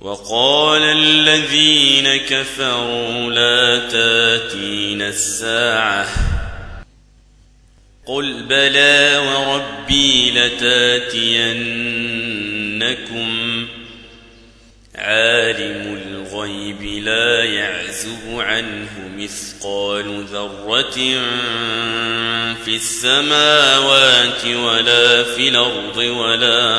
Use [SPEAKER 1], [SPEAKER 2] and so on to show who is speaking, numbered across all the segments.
[SPEAKER 1] وقال الذين كفروا لا تاتين الساعة قل بلى وربي لتاتينكم عالم الغيب لا يعزب عنه مثقال ذرة في السماوات ولا في الأرض ولا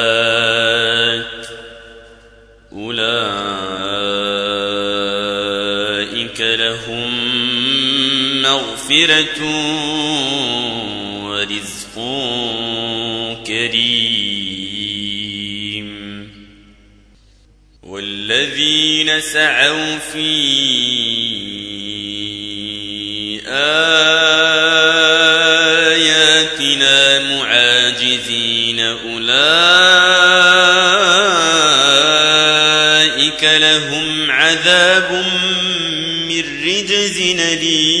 [SPEAKER 1] مغفرة ورزق كريم. والذين سعوا في آياتنا معاجزين أولئك لهم عذاب من رجز أليم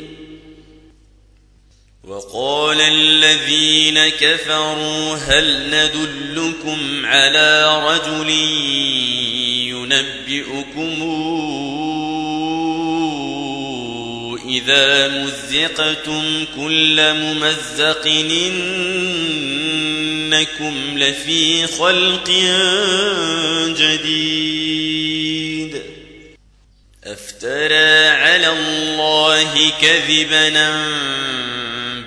[SPEAKER 1] وقال الذين كفروا هل ندلكم على رجل ينبئكم إذا مزقتم كل ممزق إنكم لفي خلق جديد. أفترى على الله كذبنا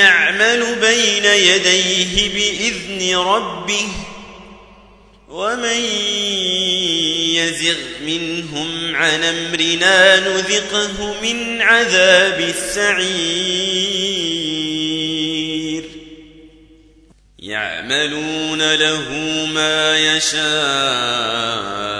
[SPEAKER 1] يعمل بين يديه بإذن ربه ومن يزغ منهم عن أمرنا نذقه من عذاب السعير. يعملون له ما يشاء.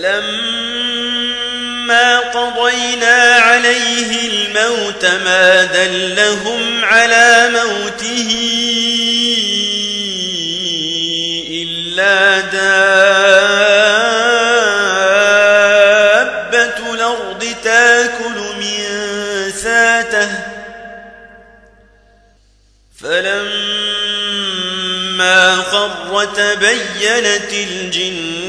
[SPEAKER 1] فلما قضينا عليه الموت ما دلهم على موته إلا دابة الأرض تاكل من ساته. فلما خر تبينت الجن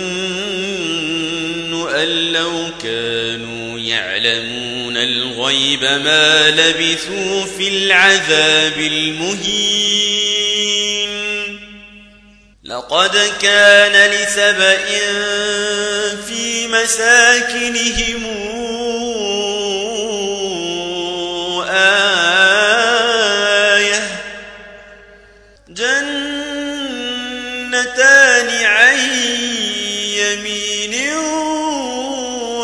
[SPEAKER 1] لو كانوا يعلمون الغيب ما لبثوا في العذاب المهين. لقد كان لسبإ في مساكنهم آية. جنتان عن يمين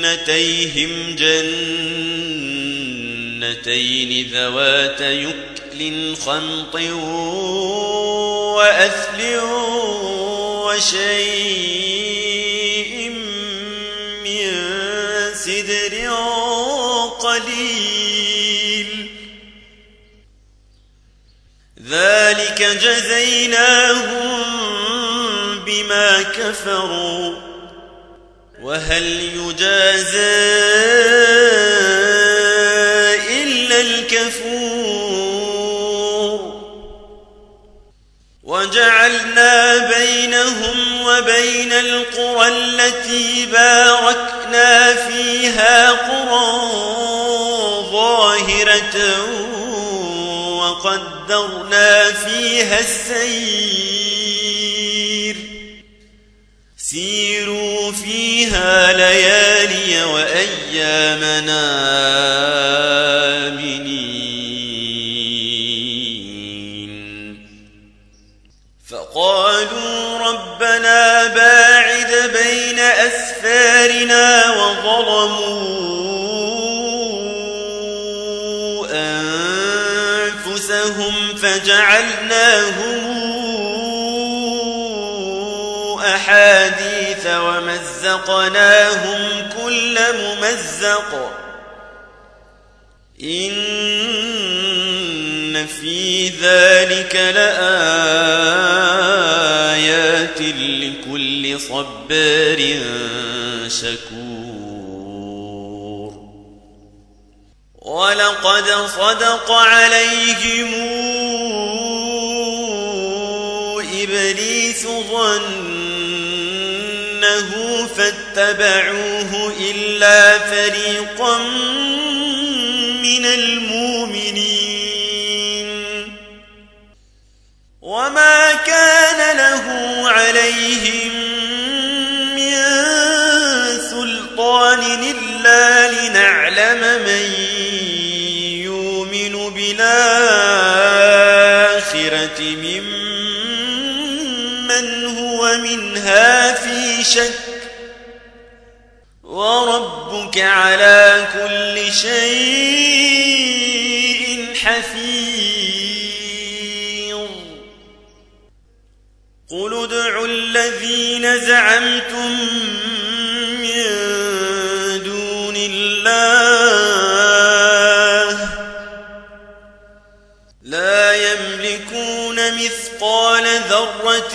[SPEAKER 1] بجنتيهم جنتين ذوات يكل خمط وأثل وشيء من سدر قليل. ذلك جزيناهم بما كفروا. وهل يجازى إلا الكفور؟ وجعلنا بينهم وبين القرى التي باركنا فيها قرى ظاهرة وقدرنا فيها السير سيروا فيها ليالي وأيامنا آمنين. فقالوا ربنا باعد بين أسفارنا وظلموا أنفسهم فجعلناهم ومزقناهم كل ممزق. إن في ذلك لآيات لكل صبار شكور. ولقد صدق عليهم إبليس ظنه فاتبعوه اتبعوه إلا فريقا من المؤمنين. وما كان له عليهم من سلطان شك وربك على كل شيء حفيظ. قل ادعوا الذين زعمتم من دون الله. لا يملكون مثقال ذرة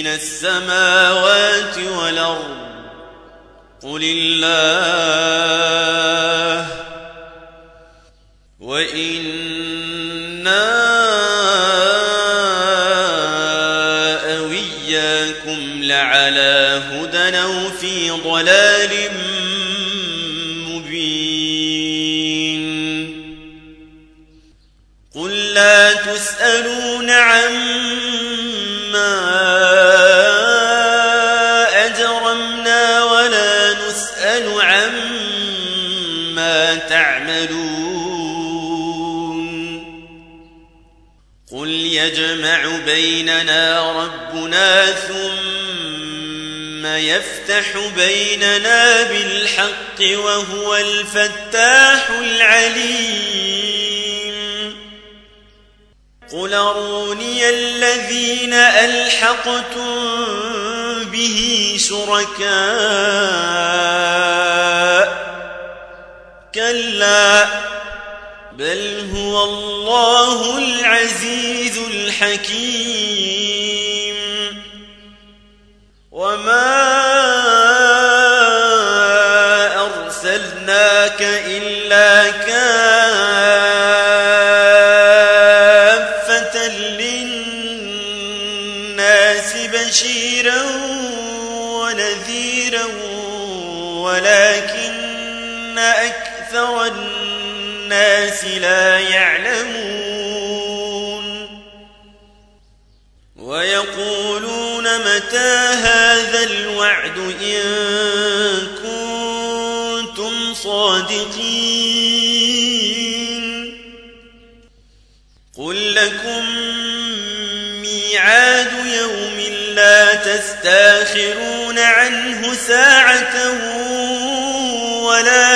[SPEAKER 1] من السماوات والأرض. قل الله. وإنا أو إياكم لعلى هدى أو في ضلال مبين. قل لا تسألون عما بيننا ربنا ثم يفتح بيننا بالحق وهو الفتاح العليم. قل أروني الذين ألحقتم به شركاء. كلا بل هو الله العزيز الحكيم. وما أرسلناك إلا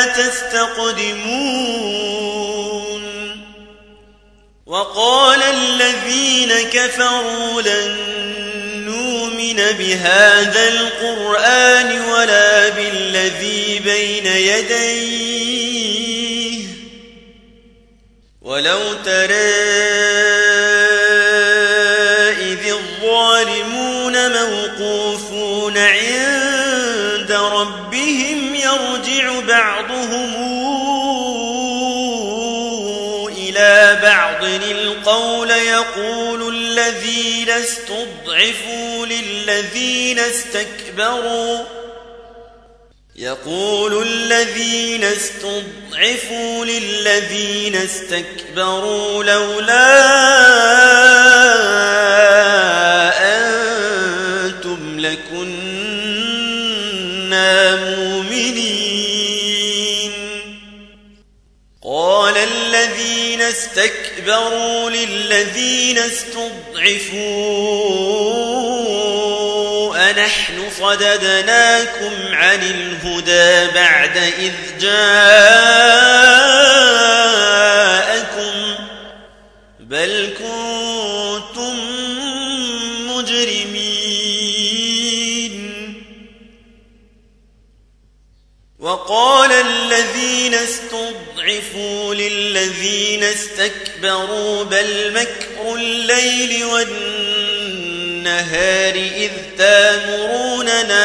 [SPEAKER 1] تستقدمون. وقال الذين كفروا لن نؤمن بهذا القرآن ولا بالذي بين يديه. ولو ترى استضعفوا للذين استكبروا. يقول الذين استضعفوا للذين استكبروا لولا أنتم لكنا مؤمنين. قال الذين استكبروا للذين استضعفوا أنحن صددناكم عن الهدى بعد إذ جاءكم بل كنتم مجرمين. وقال الذين استضعفوا للذين استكبروا بل مكر الليل والنهار إذ تامروننا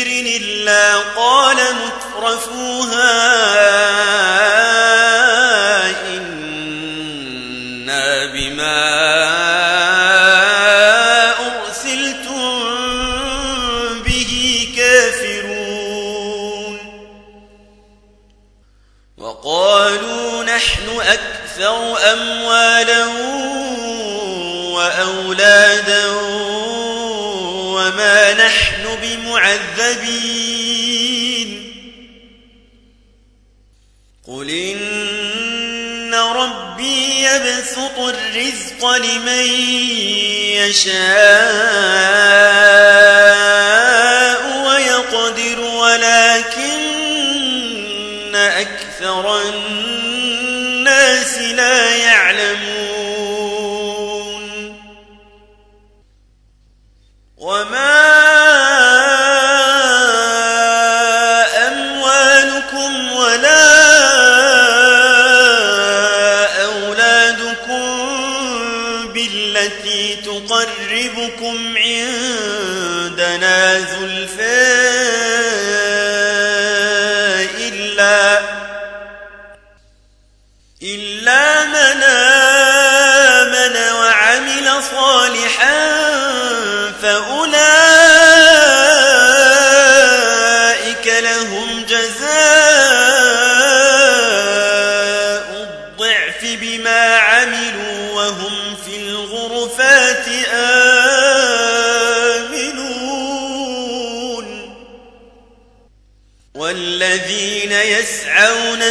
[SPEAKER 1] قال مترفوها. يبسط الرزق لمن يشاء ويقدر ولكن أكثر الناس لا يعلمون الضعف بما عملوا وهم في الغرفات آمنون والذين يسعون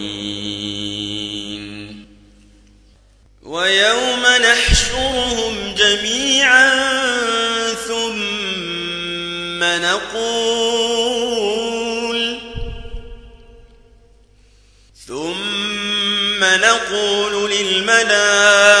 [SPEAKER 1] ويوم نحشرهم جميعا ثم نقول ثم نقول للملائكة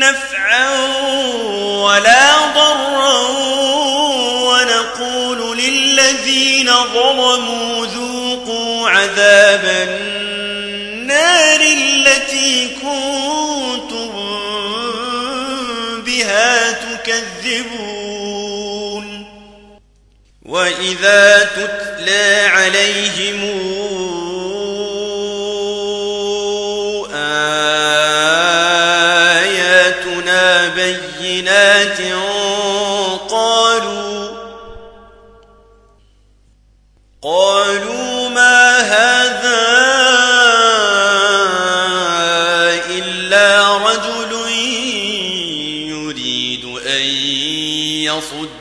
[SPEAKER 1] نفعا ولا ضرا ونقول للذين ظلموا ذوقوا عذاب النار التي كنتم بها تكذبون. وإذا تتلى عليهم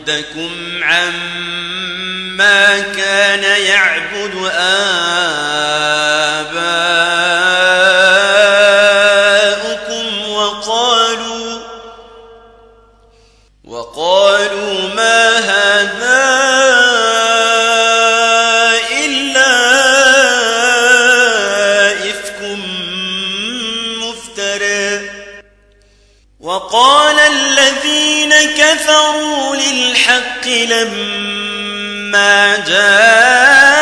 [SPEAKER 1] يصدكم عما كان يعبد آباؤكم كفروا للحق لما جاءهم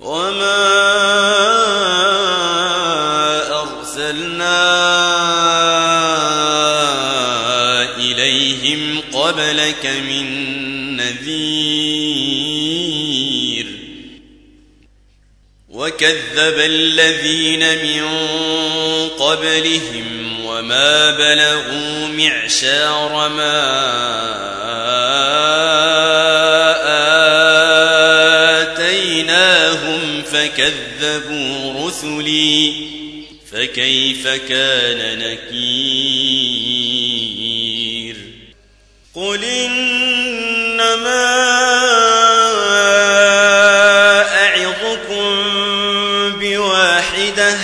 [SPEAKER 1] وما أرسلنا إليهم قبلك من نذير وكذب الذين من قبلهم وما بلغوا معشار ما رسلي فكيف كان نكير؟ قل إنما أعظكم بواحدة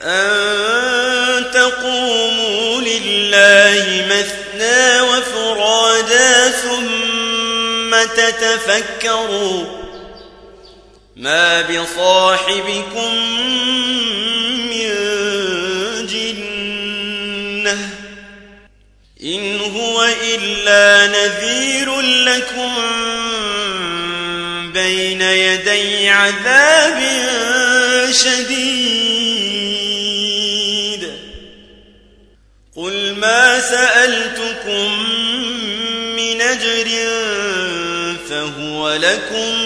[SPEAKER 1] أن تقوموا لله مثنى وفرادا ثم تتفكروا. ما بصاحبكم من جنة إن هو إلا نذير لكم بين يدي عذاب شديد قل ما سألتكم من أجر فهو لكم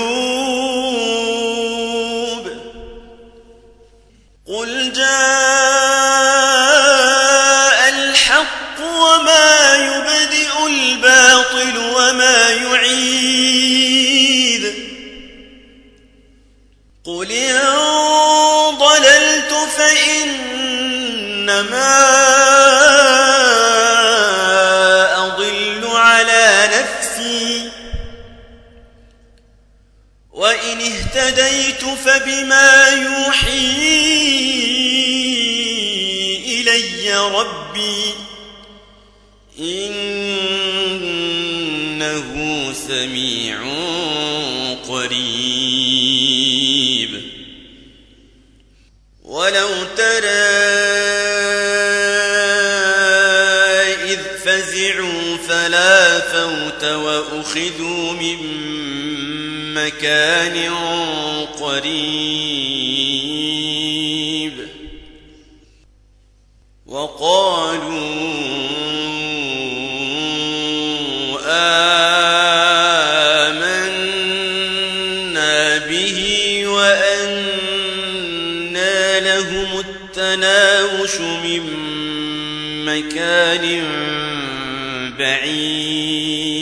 [SPEAKER 1] فبما يوحي إلي ربي؟ إنه سميع قريب. ولو ترى إذ فزعوا فلا فوت وأخذوا من مكان قريب. وقالوا آمنا به وأنا لهم التناوش من مكان بعيد.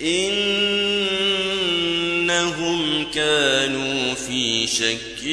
[SPEAKER 1] إنهم كانوا في شك